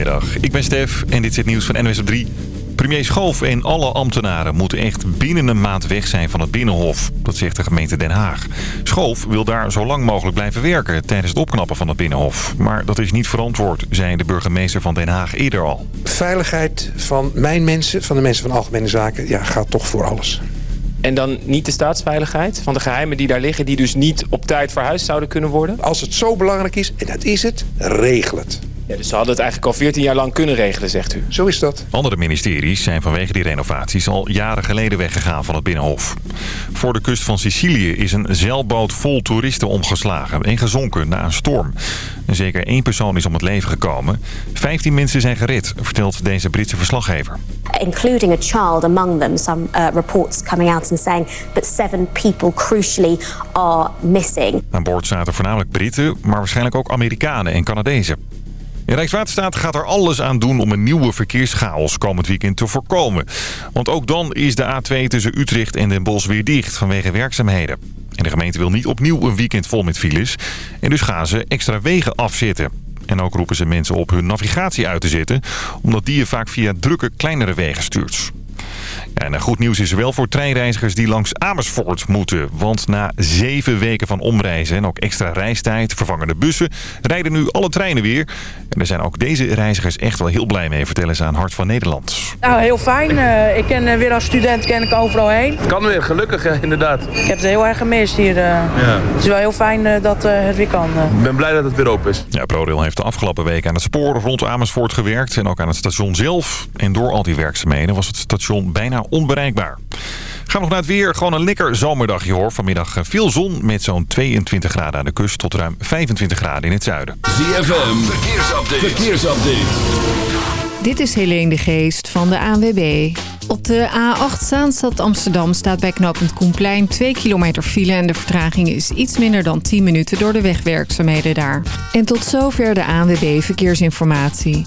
Goedemiddag, ik ben Stef en dit is het nieuws van NWS op 3. Premier Schoof en alle ambtenaren moeten echt binnen een maand weg zijn van het Binnenhof. Dat zegt de gemeente Den Haag. Schoof wil daar zo lang mogelijk blijven werken tijdens het opknappen van het Binnenhof. Maar dat is niet verantwoord, zei de burgemeester van Den Haag eerder al. Veiligheid van mijn mensen, van de mensen van Algemene Zaken, ja, gaat toch voor alles. En dan niet de staatsveiligheid van de geheimen die daar liggen... die dus niet op tijd verhuisd zouden kunnen worden? Als het zo belangrijk is, en dat is het, regel het. Ja, dus ze hadden het eigenlijk al 14 jaar lang kunnen regelen, zegt u. Zo is dat. Andere ministeries zijn vanwege die renovaties al jaren geleden weggegaan van het Binnenhof. Voor de kust van Sicilië is een zeilboot vol toeristen omgeslagen en gezonken na een storm. En zeker één persoon is om het leven gekomen. 15 mensen zijn gered, vertelt deze Britse verslaggever. Including a child among them. Some uh, reports coming out and saying that seven people crucially are missing. Aan boord zaten voornamelijk Britten, maar waarschijnlijk ook Amerikanen en Canadezen. Rijkswaterstaat gaat er alles aan doen om een nieuwe verkeerschaos komend weekend te voorkomen. Want ook dan is de A2 tussen Utrecht en Den Bosch weer dicht vanwege werkzaamheden. En de gemeente wil niet opnieuw een weekend vol met files. En dus gaan ze extra wegen afzetten. En ook roepen ze mensen op hun navigatie uit te zetten... omdat die je vaak via drukke kleinere wegen stuurt. En goed nieuws is er wel voor treinreizigers die langs Amersfoort moeten. Want na zeven weken van omreizen en ook extra reistijd, vervangende bussen... rijden nu alle treinen weer. En daar zijn ook deze reizigers echt wel heel blij mee, vertellen ze aan Hart van Nederland. Nou, heel fijn. Uh, ik ken uh, weer als student ken ik overal heen. Het kan weer, gelukkig uh, inderdaad. Ik heb het heel erg gemist hier. Ja. Het is wel heel fijn dat het weer kan. Ik ben blij dat het weer open is. Ja, ProRail heeft de afgelopen week aan het spoor rond Amersfoort gewerkt. En ook aan het station zelf. En door al die werkzaamheden was het station bijna onbereikbaar. Gaan we nog naar het weer. Gewoon een lekker zomerdagje hoor. Vanmiddag veel zon met zo'n 22 graden aan de kust tot ruim 25 graden in het zuiden. ZFM, verkeersupdate. verkeersupdate. Dit is Helene de Geest van de ANWB. Op de A8 Zaanstad Amsterdam staat bij knooppunt Koenplein 2 kilometer file... en de vertraging is iets minder dan 10 minuten door de wegwerkzaamheden daar. En tot zover de ANWB Verkeersinformatie.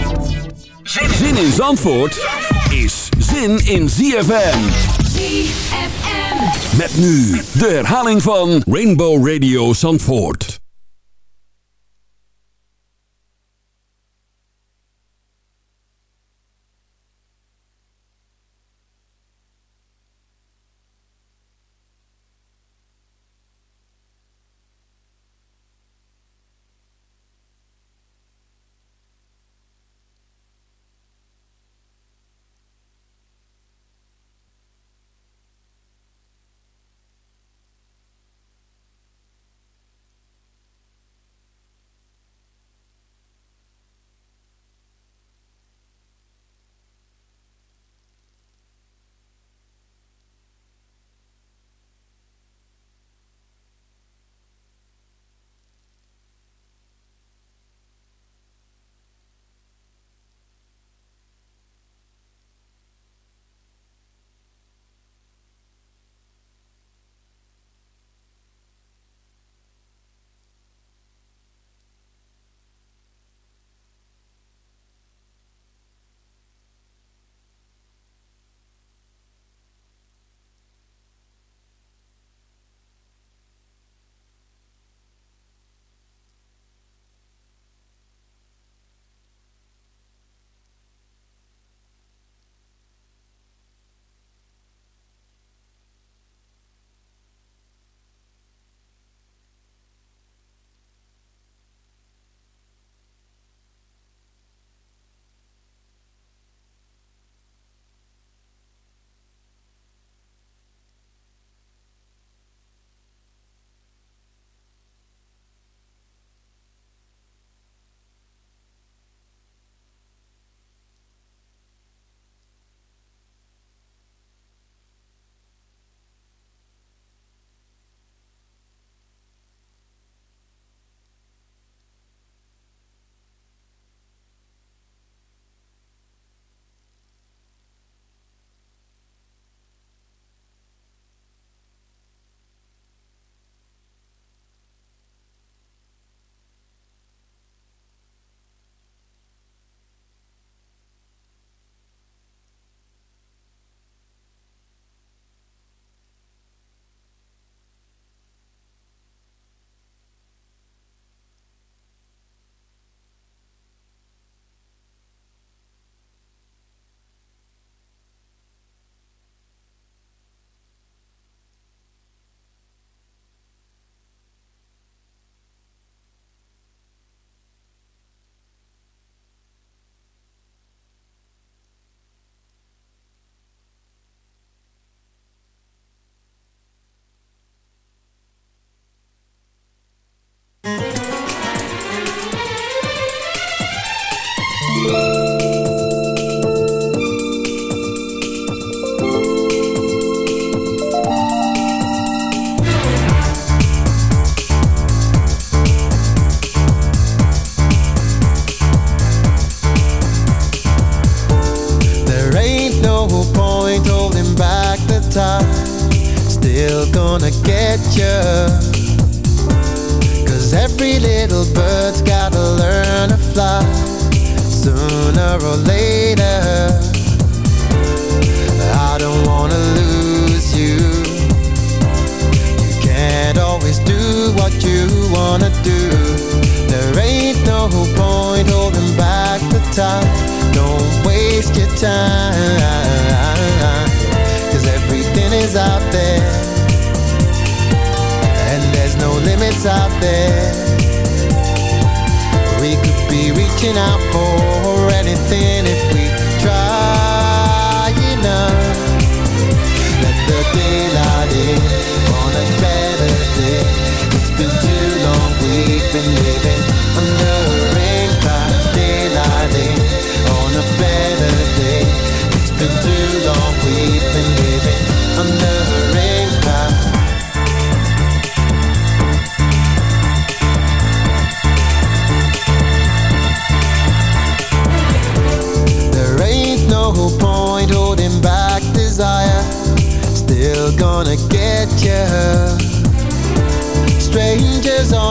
Zin in Zandvoort is zin in ZFM. ZFM. Met nu de herhaling van Rainbow Radio Zandvoort.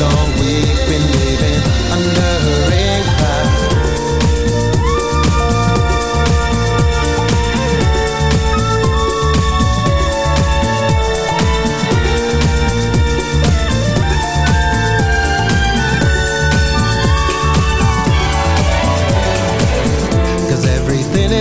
long.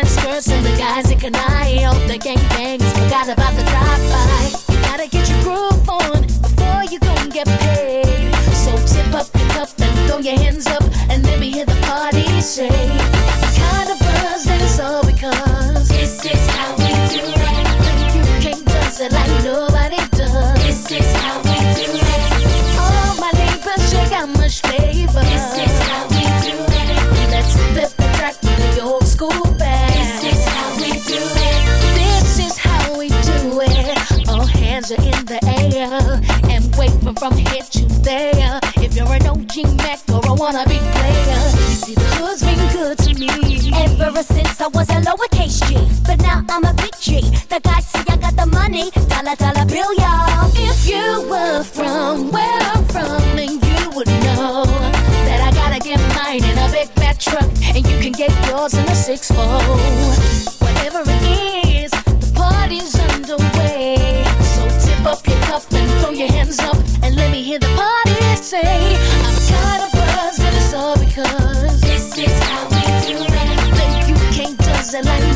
The skirts and the guys in eye. All the gangbangs forgot about the drive-by. You gotta get your groove on before you go and get paid. So tip up your cup and throw your hands up and let me hear the party say. From here to there. If you're an OG Mac or a wannabe player, you see the hood's been good to me. Ever since I was a lowercase G, but now I'm a big G. The guys see I got the money, dollar dollar bill, y'all. If you were from where I'm from, then you would know that I gotta get mine in a big fat truck, and you can get yours in a six fold. Whatever it is, the party's underway. So tip up your cup and throw your hands up, hear the party say, I'm kind of buzzed, and it's all because This is how we do it. Think you can't does it like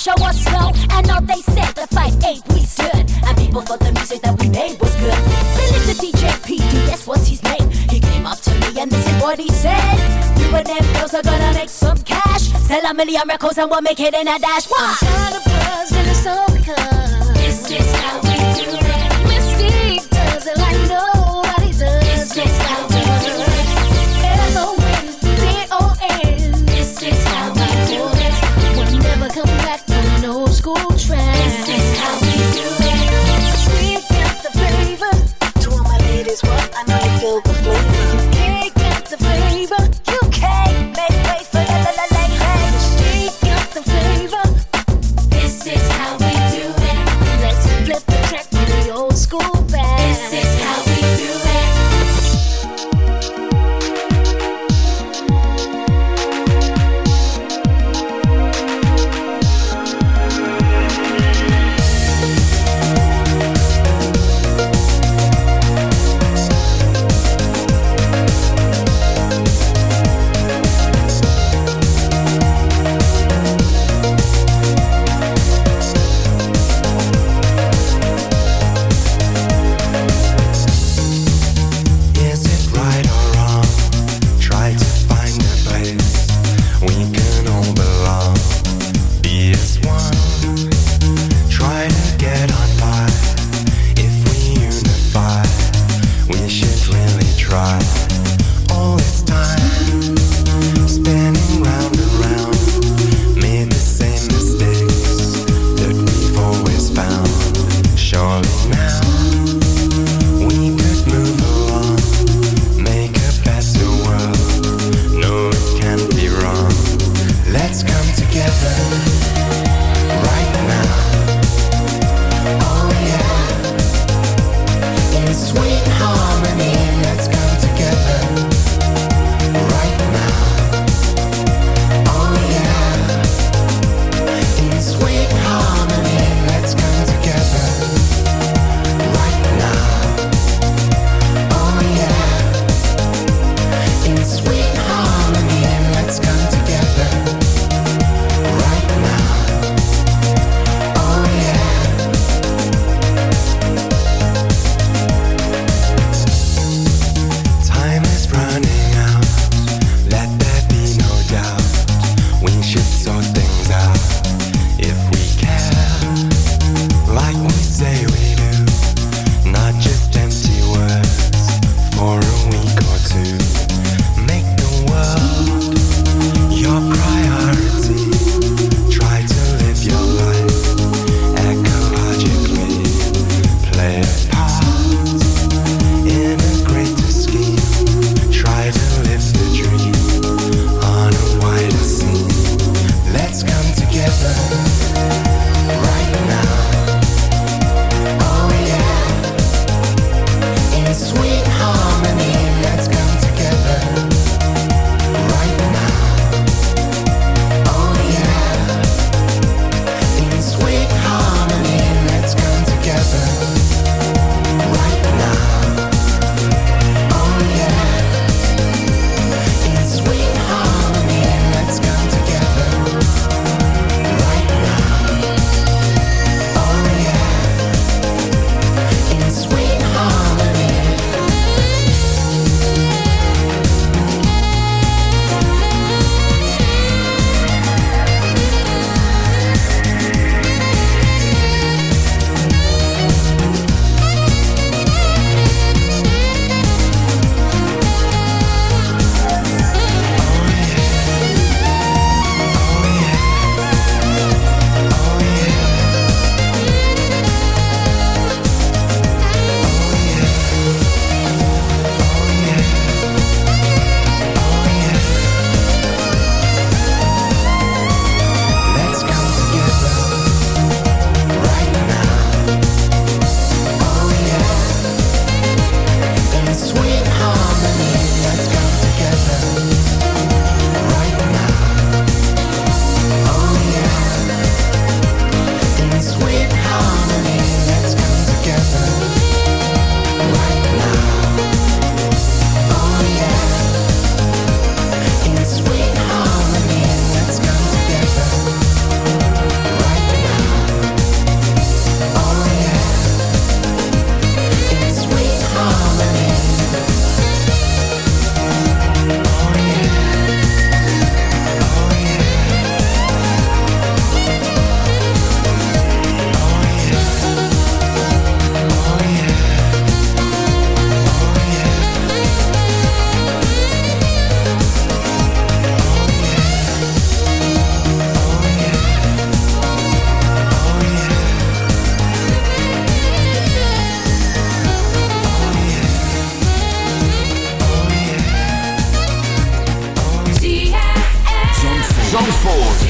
show us slow. And all they said, the fight ain't we stood. And people thought the music that we made was good. Listened to DJ PD, that's what's his name. He came up to me and this is what he said. You and them girls are gonna make some cash. Sell a million records and we'll make it in a dash. Why? Kind of buzz and it's all because I know you feel Zandvoort.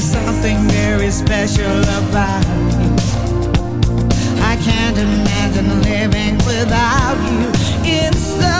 There's something very special about you. I can't imagine living without you. It's the